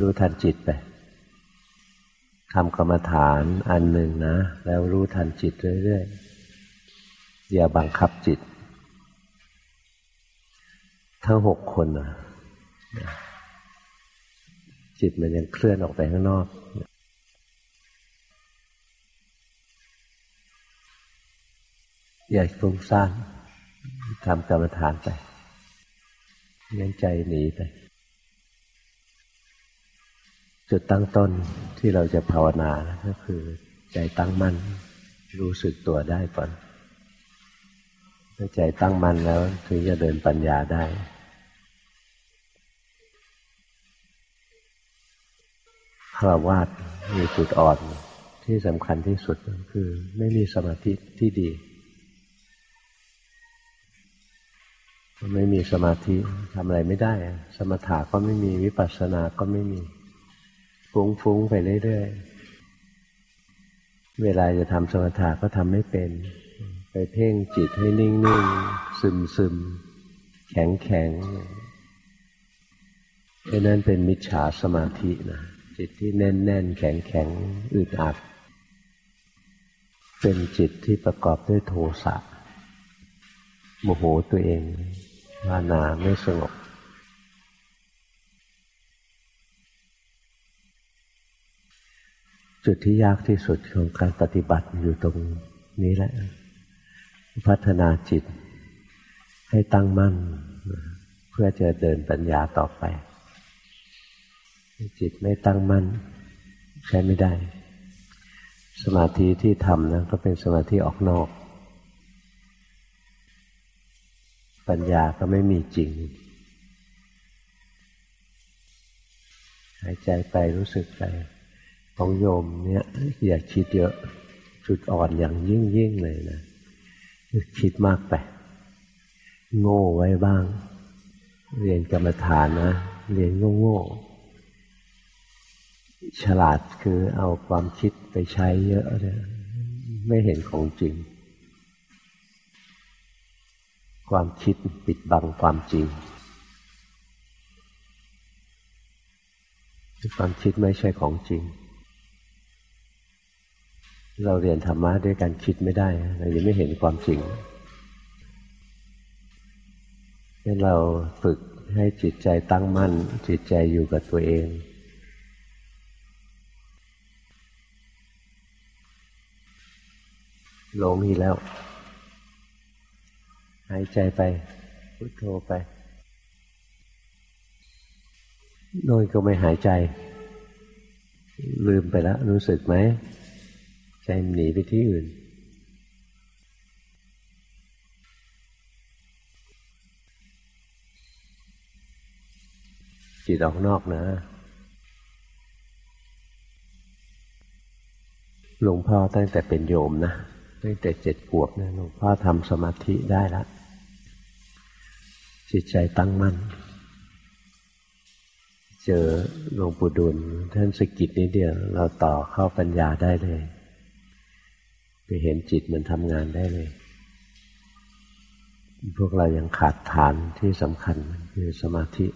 รู้ทันจิตไปทำกรรมฐานอันหนึ่งนะ แล้วรู้ทันจิตเรื่อยๆ อย่าบังคับจิต ทั้งหกคนนะจิตมันยังเคลื่อนออกไปข้างนอก อย่าฟุ้งซ่านทำกรรมฐานไปงั้นใจหนีไป จุดตั้งต้นที่เราจะภาวนาก็คือ ใจตั้งมั่นรู้สึกตัวได้ก่อนถ้าใจตั้งมั่นแล้วถึงจะเดินปัญญาได้คราวาสมีจุดอ่อนที่สำคัญที่สุดคือไม่มีสมาธิที่ดี ไม่มีสมาธิทำอะไรไม่ได้ สมถะก็ไม่มีวิปัสสนาก็ไม่มี ฟุ้งๆไปเรื่อยๆ เวลาจะทำสมถะก็ทำไม่เป็น ไปเพ่งจิตให้นิ่งๆ ซึมๆ แข็งๆดังนั้นเป็นมิจฉาสมาธินะจิตที่แน่นๆ แข็งๆ อึดอัด เป็นจิตที่ประกอบด้วยโทสะโมโหตัวเองว่านาไม่สงบ จุดที่ยากที่สุดของการปฏิบัติอยู่ตรงนี้แหละ พัฒนาจิตให้ตั้งมั่น เพื่อจะเดินปัญญาต่อไป จิตไม่ตั้งมั่น ใช้ไม่ได้ สมาธิที่ทำนั้นก็เป็นสมาธิออกนอก ปัญญาก็ไม่มีจริงหายใจไปรู้สึกไป ของโยมเนี่ยอย่าคิดเยอะจุดอ่อนอย่างยิ่งยิ่งเลยนะคิดมากไป โง่ไว้บ้าง เรียนกรรมฐานนะ เรียนโง่โง่ฉลาดคือเอาความคิดไปใช้เยอะเลยไม่เห็นของจริง ความคิดปิดบังความจริงความคิดไม่ใช่ของจริง เราเรียนธรรมะด้วยการคิดไม่ได้ เรายังไม่เห็นความจริงให้เราฝึกให้จิตใจตั้งมั่น จิตใจอยู่กับตัวเอง หลงอีกแล้ว หายใจไป พุทโธไปโน่นก็ไม่หายใจ ลืมไปแล้วรู้สึกไหม ใจหนีไปที่อื่น จิตออกนอกนะหลวงพ่อตั้งแต่เป็นโยมนะตั้งแต่เจ็ดขวบนะหลวงพ่อทำสมาธิได้แล้วจิตใจตั้งมั่น เจอหลวงปู่ดุลท่านสกิดนิดเดียว เราต่อเข้าปัญญาได้เลย ไปเห็นจิตมันทำงานได้เลย พวกเรายังขาดฐานที่สำคัญคือสมาธิ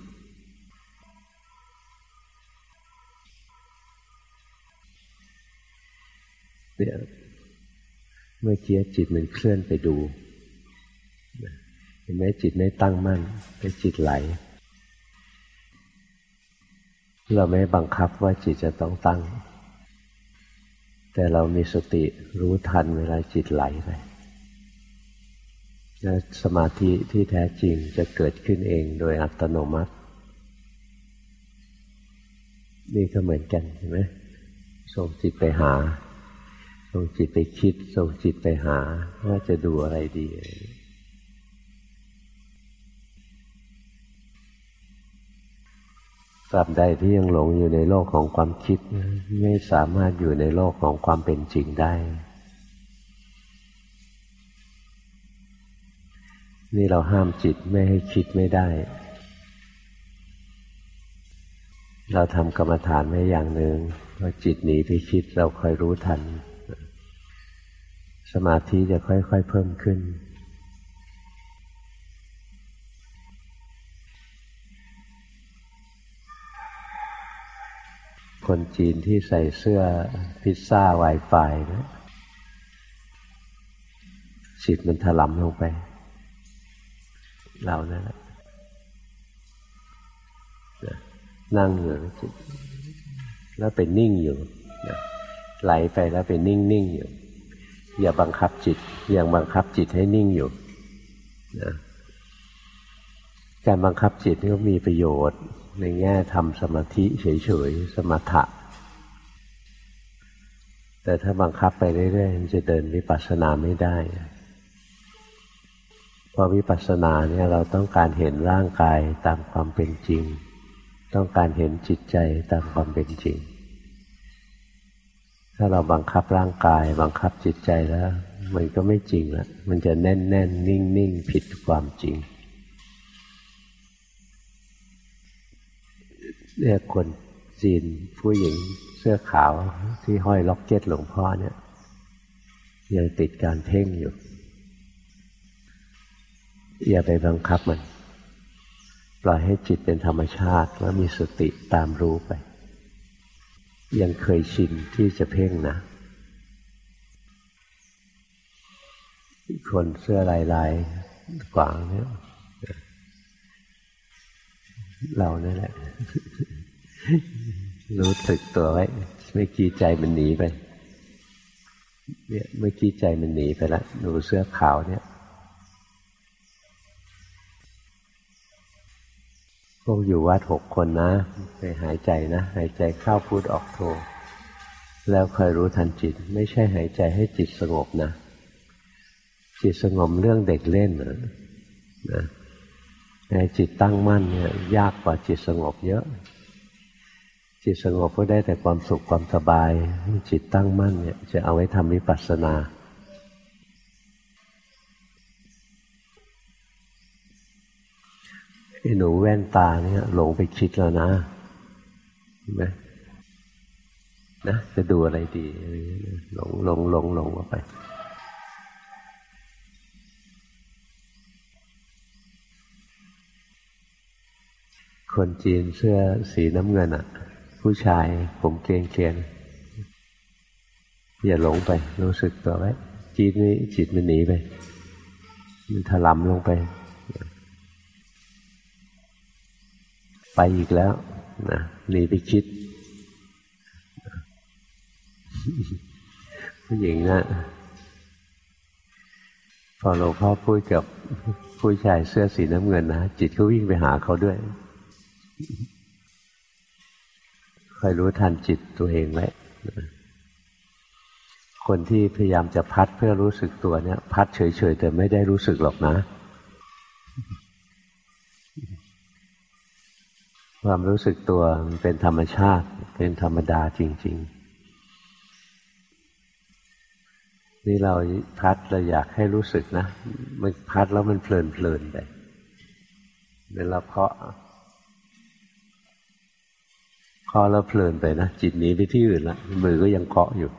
เนี่ยเมื่อกี้จิตมันเคลื่อนไปดูเห็นไหมจิตไม่ตั้งมั่นเป็นจิตไหล เราไม่บังคับว่าจิตจะต้องตั้ง แต่เรามีสติรู้ทันเวลาจิตไหลไปและสมาธิที่แท้จริงจะเกิดขึ้นเองโดยอัตโนมัติ นี่ก็เหมือนกันเห็นไหมส่งจิตไปหา ส่งจิตไปคิด ส่งจิตไปหา ว่าจะดูอะไรดี บใดที่ยังหลงอยู่ในโลกของความคิด ไม่สามารถอยู่ในโลกของความเป็นจริงได้ นี่เราห้ามจิตไม่ให้คิดไม่ได้ เราทำกรรมฐานไว้อย่างหนึ่งว่าจิตหนีไปคิดเราคอยรู้ทัน สมาธิจะค่อย ๆ เพิ่มขึ้น คนจีนที่ใส่เสื้อพิซซ่าไวไฟนะจิตมันถลำลงไป เรานั่นแหละนั่งอยู่จิตแล้วเป็นนิ่งอยู่ไหลไปแล้วเป็นนิ่งนิ่งอยู่ อย่าบังคับจิต อย่างบังคับจิตให้นิ่งอยู่นะการบังคับจิตนี่ก็มีประโยชน์ ในแง่ทำสมาธิเฉยๆ สมถะ แต่ถ้าบังคับไปเรื่อยๆมันจะเดินวิปัสสนาไม่ได้เพอวิปัสสนาเนี่ยเราต้องการเห็นร่างกายตามความเป็นจริง ต้องการเห็นจิตใจตามความเป็นจริง ถ้าเราบังคับร่างกาย บังคับจิตใจแล้ว มันก็ไม่จริงละมันจะแน่นแน่นนิ่งนิ่งผิดความจริง เรียกคนจีนผู้หญิงเสื้อขาวที่ห้อยล็อกเก็ตหลวงพ่อเนี่ยยังติดการเพ่งอยู่ อย่าไปบังคับมัน ปล่อยให้จิตเป็นธรรมชาติแล้วมีสติตามรู้ไป ยังเคยชินที่จะเพ่งนะคนเสื้อลายลายกวางเนี่ย เรานี่แหละ รู้สึกตัวไว้เมื่อกี้ใจมันหนีไป เนี่ยเมื่อกี้ใจมันหนีไปแล้วดูเสื้อขาวเนี่ยพวกอยู่วัดหกคนนะ ไปหายใจนะ หายใจเข้าพูดออกโทแล้วคอยรู้ทันจิต ไม่ใช่หายใจให้จิตสงบนะ จิตสงบเรื่องเด็กเล่นนะ นะในจิตตั้งมั่นเนี่ยยากกว่าจิตสงบเยอะ จิตสงบก็ได้แต่ความสุขความสบาย จิตตั้งมั่นเนี่ยจะเอาไว้ทำวิปัสสนาไอ้หนูแว่นตาเนี่ยหลงไปคิดแล้วนะเห็นไหมนะจะดูอะไรดีหลงหลงหลงหลงออกไป คนจีนเสื้อสีน้ำเงินอะ ผู้ชายผมเกลียงเกลียนอย่าหลงไป รู้สึกตัวไว้จิตนี้จิตมันหนีไป มันถลำลงไป ไปอีกแล้วนะหนีไปคิดผู้หญิงน่ะพอหลวงพ่อพูดกับผู้ชายเสื้อสีน้ำเงินนะจิตก็วิ่งไปหาเขาด้วย คอยรู้ทันจิตตัวเองไว้คนที่พยายามจะพัดเพื่อรู้สึกตัวเนี่ย พัดเฉยๆแต่ไม่ได้รู้สึกหรอกนะ ความรู้สึกตัวมันเป็นธรรมชาติ เป็นธรรมดาจริง ๆ นี่เราพัดเราอยากให้รู้สึกนะ มันพัดแล้วมันเพลินเลินไปเวลาเคาะาะแล้วเพลินไปนะจิตหนีไปที่อื่นละมือก็ยังเคาะอยู่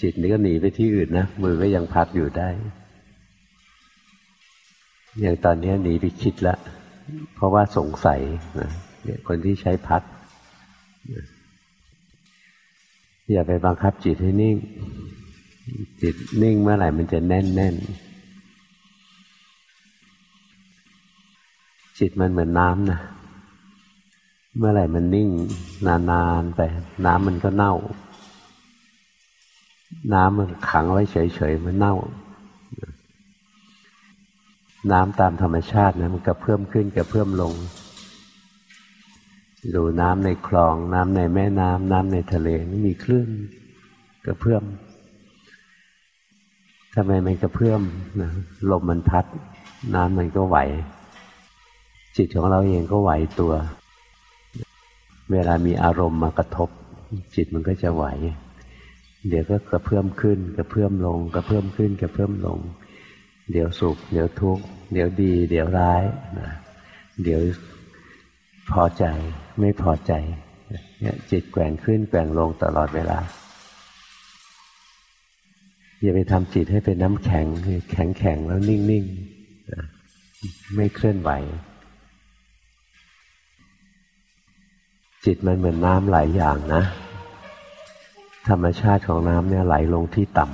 จิตนี้ก็หนีไปที่อื่นนะมือก็ยังพัดอยู่ได้ อย่างตอนนี้หนีไปคิดล้วเพราะว่าสงสัยนะคนที่ใช้พัด อย่าไปบังคับจิตให้นิ่ง จิตนิ่งเมื่อไหร่มันจะแน่นแน่นจิตมันเหมือนน้ำนะ เมื่อไหร่มันนิ่งนานๆไป น้ำมันก็เน่า น้ำมันขังไว้เฉยๆมันเน่า น้ำตามธรรมชาตินะมันกระเพิ่มขึ้นกระเพิ่มลงดูน้ำในคลอง น้ำในแม่น้ำน้ำในทะเลนี่มีคลื่นกระเพื่อมทำไมมันกระเพื่อมนะลมมันพัด น้ำมันก็ไหว จิตของเราเองก็ไหวตัว เวลามีอารมณ์มากระทบ จิตมันก็จะไหว เดี๋ยวก็กระเพื่อมขึ้นกระเพื่อมลงกระเพื่อมขึ้นกระเพื่อมลง เดี๋ยวสุข เดี๋ยวทุกข์เดี๋ยวดี เดี๋ยวร้ายนะเดี๋ยวพอใจไม่พอใจเนี่ยจิตแกว่งขึ้นแกว่งลงตลอดเวลา อย่าไปทำจิตให้เป็นน้ำแข็งแข็งแข็งแล้วนิ่งๆ ไม่เคลื่อนไหว จิตมันเหมือนน้ำหลายอย่างนะ ธรรมชาติของน้ำเนี่ยไหลลงที่ต่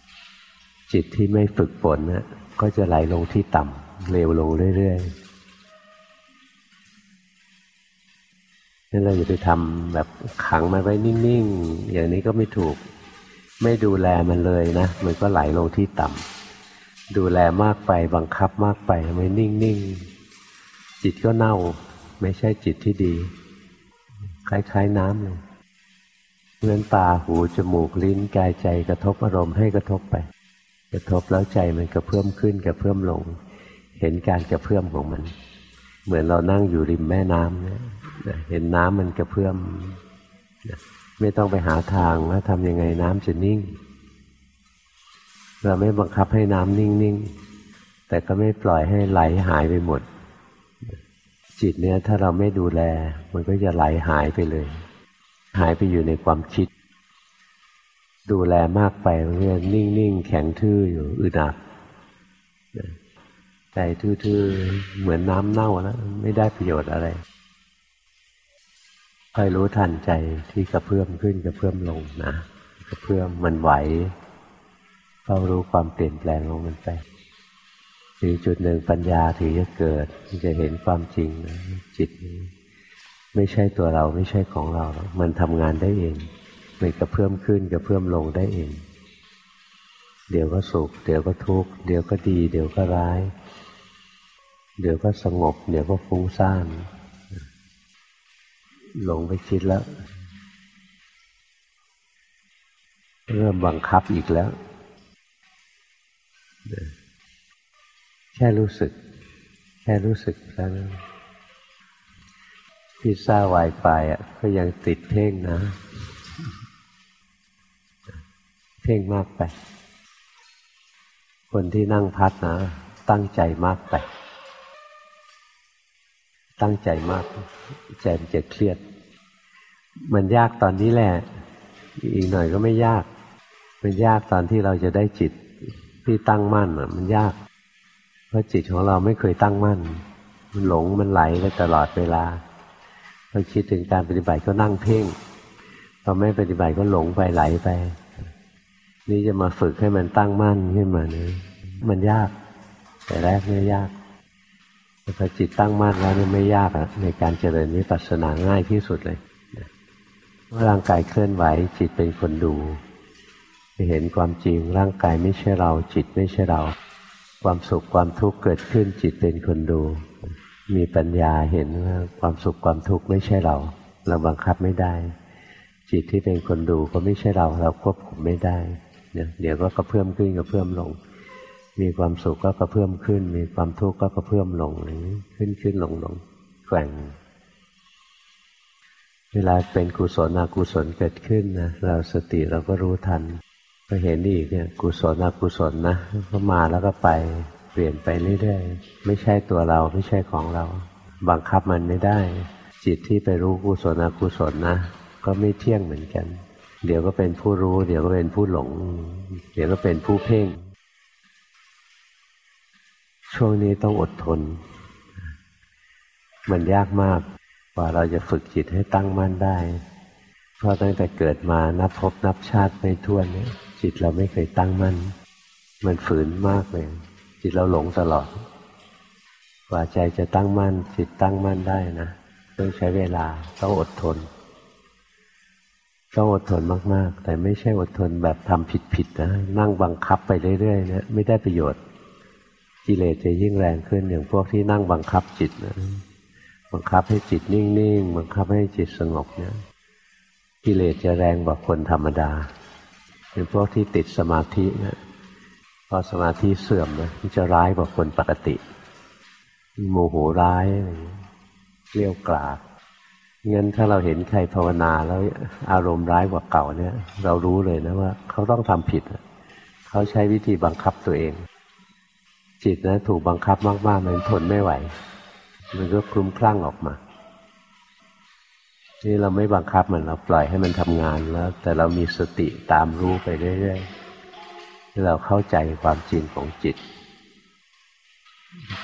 ำจิตที่ไม่ฝึกฝนเนี่ยก็จะไหลลงที่ต่ำเร็วลงเรื่อยๆนั่นเราอย่าไปทำแบบขังมันไว้นิ่งๆ อย่างนี้ก็ไม่ถูก ไม่ดูแลมันเลยนะ มันก็ไหลลงที่ต่ำดูแลมากไปบังคับมากไปไม่นิ่งๆ จิตก็เน่า ไม่ใช่จิตที่ดี คล้ายๆน้ำเลยเงื่อนตาหูจมูกลิ้นกายใจกระทบอารมณ์ให้กระทบไป กระทบแล้วใจมันกระเพื่อมขึ้นกระเพื่อมลง เห็นการกระเพื่อมของมัน เหมือนเรานั่งอยู่ริมแม่น้ำเนี่ยเห็นน้ำมันกระเพื่อมไม่ต้องไปหาทางว่าทำยังไงน้ำจะนิ่ง เราไม่บังคับให้น้ำนิ่งๆ แต่ก็ไม่ปล่อยให้ไหลหายไปหมด จิตเนี่ยถ้าเราไม่ดูแล มันก็จะไหลหายไปเลย หายไปอยู่ในความคิด ดูแลมากไปมันก็นิ่งๆแข็งทื่ออยู่อึดอัดใจทื่อๆเหมือนน้ำเน่าแล้วไม่ได้ประโยชน์อะไรคอยรู้ทันใจที่กระเพื่อมขึ้นกระเพื่อมลงนะกระเพื่อมมันไหวเฝ้ารู้ความเปลี่ยนแปลงของมันไป ถึงจุดหนึ่งปัญญาถึงจะเกิดจะเห็นความจริงนะจิตนี้ไม่ใช่ตัวเราไม่ใช่ของเรา มันทำงานได้เองมันกระเพื่มขึ้นกระเพื่มลงได้เอง เดี๋ยวก็สุข เดี๋ยวก็ทุกข์เดี๋ยวก็ดี เดี๋ยวก็ร้าย เดี๋ยวก็สงบ เดี๋ยวก็ฟุ้งซ่านหลงไปคิดแล้ว เริ่มบังคับอีกแล้ว แค่รู้สึก แค่รู้สึกแล้วพิซซ่าไวไฟอะก็ยังติดเพ่งนะ เพ่งมากไป คนที่นั่งพัดนะ ตั้งใจมากไป ตั้งใจมากใจมันจะเครียด มันยากตอนนี้แหละ อีกหน่อยก็ไม่ยาก มันยากตอนที่เราจะได้จิตที่ตั้งมั่นมันยาก เพราะจิตของเราไม่เคยตั้งมั่น มันหลงมันไหลไปตลอดเวลาเราคิดถึงการปฏิบัติก็นั่งเพ่งพอไม่ปฏิบัติก็หลงไปไหลไป นี่จะมาฝึกให้มันตั้งมั่นขึ้นมาเนี่ยมันยาก แต่แรกไม่ยยากแต่พอจิตตั้งมั่นแล้วนี่ไม่ยากอะในการเจริญวิปัสสนาง่ายที่สุดเลยว่าร่างกายเคลื่อนไหว จิตเป็นคนดูจะเห็นความจริงร่างกายไม่ใช่เรา จิตไม่ใช่เรา ความสุขความทุกข์เกิดขึ้นจิตเป็นคนดู มีปัญญาเห็นว่าความสุขความทุกข์ไม่ใช่เรา เราบังคับไม่ได้ จิตที่เป็นคนดูก็ไม่ใช่เรา เราควบคุมไม่ได้เดี๋ยวก็กระเพื่อมขึ้นกระเพื่อมลง มีความสุขก็กระเพื่อมขึ้น มีความทุกข์ก็กระเพื่อมลงขึ้นขึ้นลงลงแกว่ง เวลาเป็นกุศลอกุศลเกิดขึ้นนะเราสติเราก็รู้ทัน ก็เห็นอีกเนี่ยกุศลอกุศลนะก็มาแล้วก็ไปเปลี่ยนไปเรื่อยๆไม่ใช่ตัวเราไม่ใช่ของเรา บังคับมันไม่ได้ จิตที่ไปรู้กุศลอกุศลนะ ก็ไม่เที่ยงเหมือนกัน เดี๋ยวก็เป็นผู้รู้ เดี๋ยวก็เป็นผู้หลง เดี๋ยวก็เป็นผู้เพ่ง ช่วงนี้ต้องอดทน มันยากมากกว่าเราจะฝึกจิตให้ตั้งมั่นได้ เพราะตั้งแต่เกิดมานับพบนับชาติไม่ท้วนเนี่ย จิตเราไม่เคยตั้งมั่น มันฝืนมากเลย จิตเราหลงตลอด กว่าใจจะตั้งมั่น จิตตั้งมั่นได้นะต้องใช้เวลาต้องอดทน ต้องอดทนมาก ๆ แต่ไม่ใช่อดทนแบบทำผิดๆนะนั่งบังคับไปเรื่อยๆเนี่ยไม่ได้ประโยชน์กิเลสจะยิ่งแรงขึ้นอย่างพวกที่นั่งบังคับจิตนะบังคับให้จิตนิ่งๆบังคับให้จิตสงบเนี่ยกิเลสจะแรงกว่าคนธรรมดา เป็นพวกที่ติดสมาธินะพอสมาธิเสื่อมนะมันจะร้ายกว่าคนปกติโมโหร้ายเลี้ยวกลาดงั้นถ้าเราเห็นใครภาวนาแล้วอารมณ์ร้ายกว่าเก่าเนี่ย เรารู้เลยนะว่า เขาต้องทำผิด เขาใช้วิธีบังคับตัวเอง จิตนะถูกบังคับมากๆมันทนไม่ไหว มันก็คลุ้มคลั่งออกมา นี่เราไม่บังคับมันเราปล่อยให้มันทำงานแล้ว แต่เรามีสติตามรู้ไปเรื่อยๆเราเข้าใจความจริงของจิต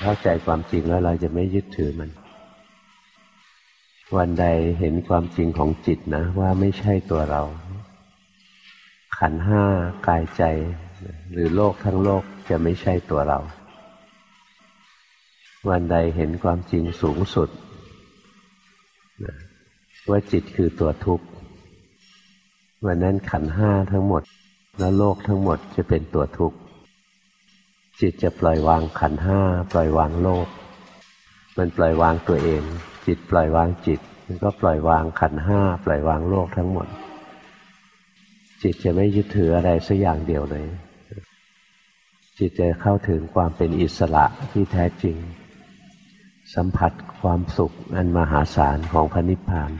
เข้าใจความจริงแล้วเราจะไม่ยึดถือมัน วันใดเห็นความจริงของจิตนะ ว่าไม่ใช่ตัวเรา ขันห้ากายใจ หรือโลกทั้งโลกจะไม่ใช่ตัวเรา วันใดเห็นความจริงสูงสุด ว่าจิตคือตัวทุกข์วันนั้นขันห้าทั้งหมด และโลกทั้งหมดจะเป็นตัวทุกข์จิตจะปล่อยวางขันห้าปล่อยวางโลก มันปล่อยวางตัวเอง จิตปล่อยวางจิต มันก็ปล่อยวางขันห้าปล่อยวางโลกทั้งหมด จิตจะไม่ยึดถืออะไรสักอย่างเดียวเลย จิตจะเข้าถึงความเป็นอิสระที่แท้จริง สัมผัสความสุขอันมหาศาลของพระนิพพาน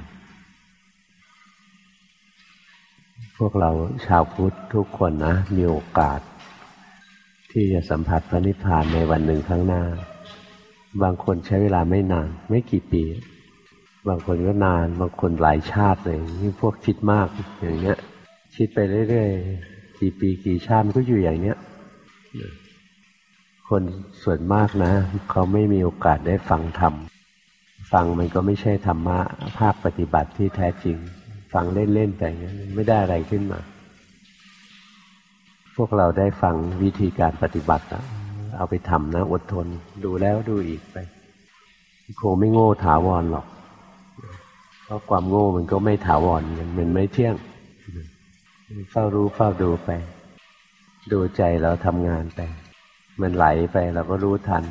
พวกเราชาวพุทธทุกคนนะ มีโอกาส ที่จะสัมผัสพระนิพพานในวันหนึ่งข้างหน้า บางคนใช้เวลาไม่นาน ไม่กี่ปี บางคนก็นาน บางคนหลายชาติเลยนี่พวกคิดมากอย่างเงี้ยคิดไปเรื่อยๆกี่ปีกี่ชาติก็อยู่อย่างเนี้ยคนส่วนมากนะ เขาไม่มีโอกาสได้ฟังธรรมฟังมันก็ไม่ใช่ธรรมะภาคปฏิบัติที่แท้จริง ฟังเล่นๆแต่อย่างนี้ไม่ได้อะไรขึ้นมา พวกเราได้ฟังวิธีการปฏิบัติแล้วเอาไปทำนะ อดทนดูแล้วดูอีกไปคงไม่โง่ถาวรหรอก เพราะความโง่มันก็ไม่ถาวรมันไม่เที่ยงเฝ้ารู้เฝ้าดูไป ดูใจเราทำงานไป มันไหลไปเราก็รู้ทัน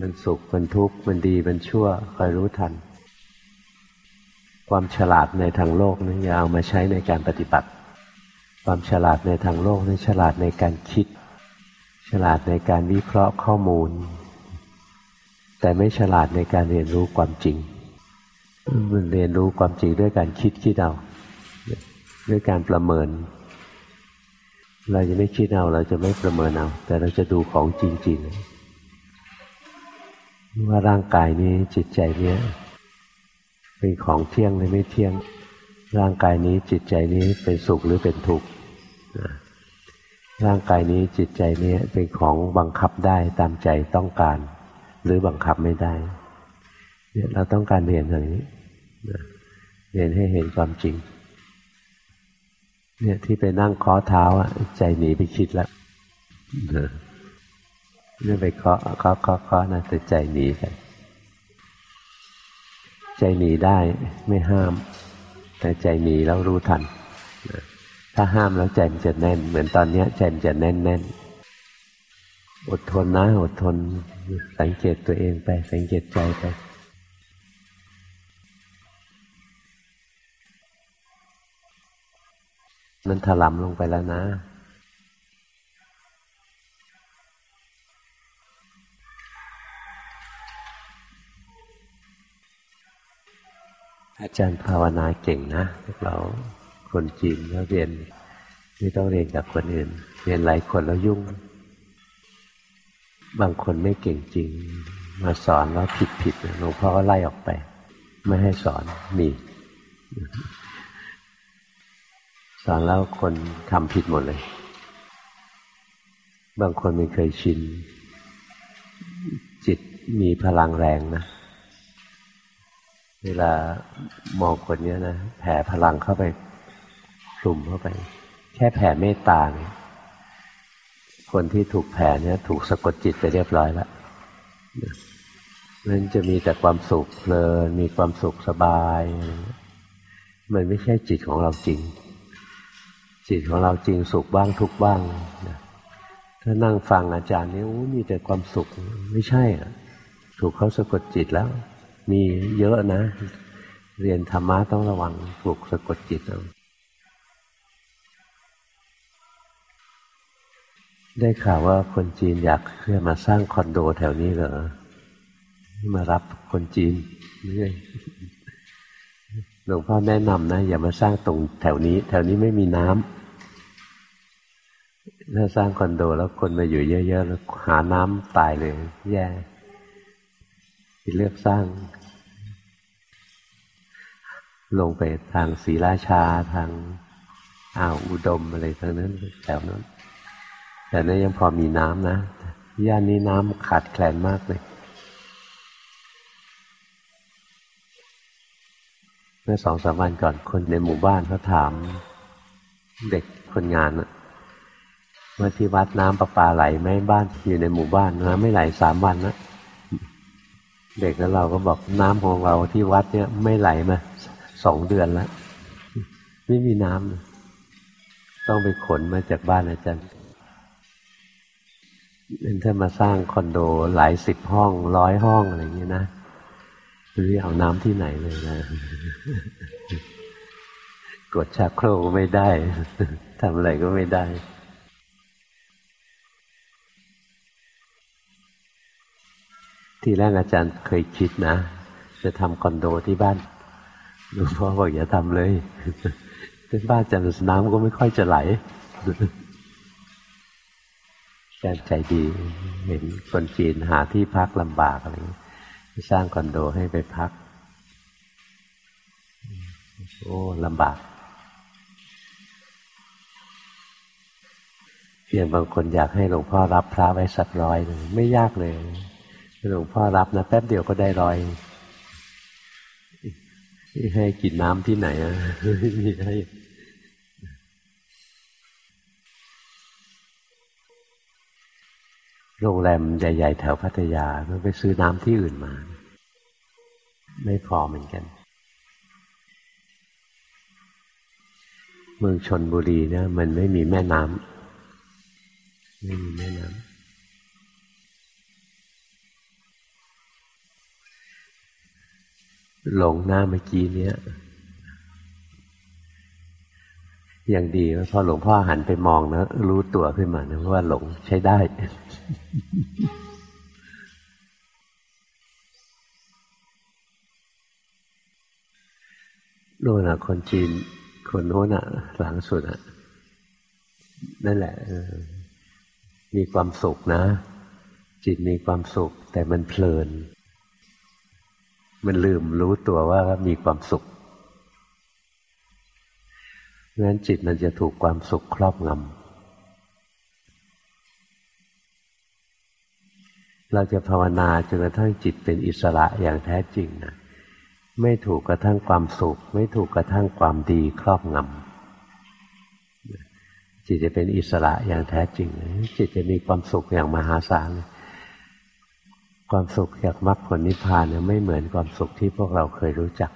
มันสุขมันทุกข์มันดีมันชั่วคอยรู้ทัน ความฉลาดในทางโลกนี่อย่าเอามาใช้ในการปฏิบัติ ความฉลาดในทางโลกนี่ฉลาดในการคิด ฉลาดในการวิเคราะห์ข้อมูล แต่ไม่ฉลาดในการเรียนรู้ความจริงมันเรียนรู้ความจริงด้วยการคิดคิดเอาด้วยการประเมิน เราจะไม่คิดเอา เราจะไม่ประเมินเอา แต่เราจะดูของจริงๆว่าร่างกายนี้จิตใจเนี้ย เป็นของเที่ยงหรือไม่เที่ยง ร่างกายนี้จิตใจนี้เป็นสุขหรือเป็นทุกข์ร่างกายนี้จิตใจนี้เป็นของบังคับได้ตามใจต้องการ หรือบังคับไม่ได้เนี่ยเราต้องการเรียนอย่างนี้เรียนให้เห็นความจริง เนี่ยที่ไปนั่งเคาะเท้าอะใจหนีไปคิดแล้วเนี่ยไปเคาะเคาะเคาะนะแต่ใจหนีไป ใจหนีได้ไม่ห้าม แต่ใจหนีแล้วรู้ทัน ถ้าห้ามแล้วใจมันจะแน่น เหมือนตอนนี้ใจมันจะแน่นแน่นอดทนนะอดทน สังเกตตัวเองไป สังเกตใจไปมันถลำลงไปแล้วนะ อาจารย์ภาวนาเก่งนะพวกเราคนจีนแล้วเรียนไม่ต้องเรียนกับคนอื่น เรียนหลายคนแล้วยุ่ง บางคนไม่เก่งจริง มาสอนแล้วผิดผิดหลวงพ่อก็ไล่ออกไป ไม่ให้สอนมีสอนแล้วคนทำผิดหมดเลย บางคนไม่เคยชิน จิตมีพลังแรงนะ เวลามองคนนี้นะแผ่พลังเข้าไปคลุมเข้าไป แค่แผ่เมตตาเนี่ยคนที่ถูกแผ่เนี่ย ถูกสะกดจิตไปเรียบร้อยแล้วมันจะมีแต่ความสุขเพลินมีความสุขสบาย มันไม่ใช่จิตของเราจริง จิตของเราจริงสุขบ้างทุกบ้างถ้านั่งฟังอาจารย์นี่มีแต่ความสุขไม่ใช่ถูกเขาสะกดจิตแล้ว มีเยอะนะ เรียนธรรมะต้องระวังปลุกสะกดจิตเอาได้ข่าวว่าคนจีนอยากเพื่อมาสร้างคอนโดแถวนี้เหรอ มารับคนจีนนี่หลวงพ่อแนะนำนะ อย่ามาสร้างตรงแถวนี้ แถวนี้ไม่มีน้ำถ้าสร้างคอนโดแล้วคนมาอยู่เยอะๆแล้วหาน้ำตายเลย แย่ เลือกสร้าง ลงไปทางศรีราชาทางอ่าวอุดมอะไรทางนั้นแถวนั้น แต่นั้นยังพอมีน้ำนะ ย่านนี้น้ำขาดแคลนมากเลยเมื่อสองสามวันก่อนคนในหมู่บ้านเขาถาม เด็กคนงานว่าที่วัดน้ำประปาไหลไหมบ้านอยู่ในหมู่บ้านนะไม่ไหลสามวันนะ เด็กแล้วเราก็บอกน้ำของเราที่วัดเนี่ยไม่ไหลมาสองเดือนแล้วไม่มีน้ำต้องไปขนมาจากบ้านอาจารย์เป็นถ้ามาสร้างคอนโดหลายสิบห้องร้อยห้องอะไรอย่างนี้นะไม่รู้เอาน้ำที่ไหนเลยนะกดชักโครกไม่ได้ทำอะไรก็ไม่ได้ ทีแรกอาจารย์เคยคิดนะ จะทำคอนโดที่บ้านหลวงพ่อบอกอย่าทำเลยเป็นบ้านจันทร์น้ำก็ไม่ค่อยจะไหลอาจารย์ใจดี เห็นคนจีนหาที่พักลำบากอะไรสร้างคอนโดให้ไปพัก โอ้ลำบากเพียงบางคนอยากให้หลวงพ่อรับพระไว้สักร้อยหนึ่งไม่ยากเลย หลวงพ่อรับนะแป๊บเดียวก็ได้ร้อยให้กินน้ำที่ไหนอะให้โรงแรมใหญ่ๆแถวพัทยาต้องไปซื้อน้ำที่อื่นมา ไม่พอเหมือนกัน เมืองชนบุรีเนี่ยมันไม่มีแม่น้ำไม่มีแม่น้ำ หลงหน้าเมื่อกี้เนี้ยอย่างดีพอหลวงพ่อหันไปมองนะรู้ตัวขึ้นมานะว่าหลงใช้ได้ โน่นอะ คนจีน คนโน้นอะ หลังสุดอะ นั่นแหละมีความสุขนะ จิตมีความสุข แต่มันเพลิน มันลืมรู้ตัวว่ามีความสุขงั้นจิตมันจะถูกความสุขครอบงำเราจะภาวนาจนกระทั่งจิตเป็นอิสระอย่างแท้จริงนะไม่ถูกกระทั่งความสุข ไม่ถูกกระทั่งความดีครอบงำจิตจะเป็นอิสระอย่างแท้จริงจิตจะมีความสุขอย่างมหาศาล ความสุขจากมรรคผลนิพพานเนี่ยไม่เหมือนความสุขที่พวกเราเคยรู้จัก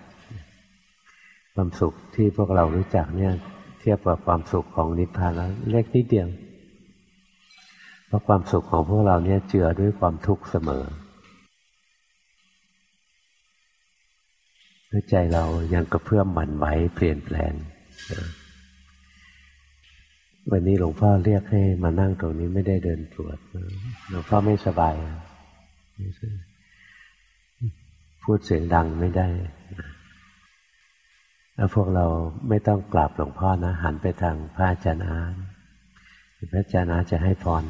ความสุขที่พวกเรารู้จักเนี่ยเทียบกับความสุขของนิพพานแล้วเล็กนิดเดียวเพราะความสุขของพวกเราเนี่ยเจือด้วยความทุกข์เสมอใจเรายังกระเพื่อมหวั่นไหวเปลี่ยนแปลงวันนี้หลวงพ่อเรียกให้มานั่งตรงนี้ไม่ได้เดินตรวจหลวงพ่อไม่สบาย พูดเสียงดังไม่ได้ แล้วพวกเราไม่ต้องกราบหลวงพ่อนะ หันไปทางพระอาจารย์อาพระอาจารย์อาจะให้พร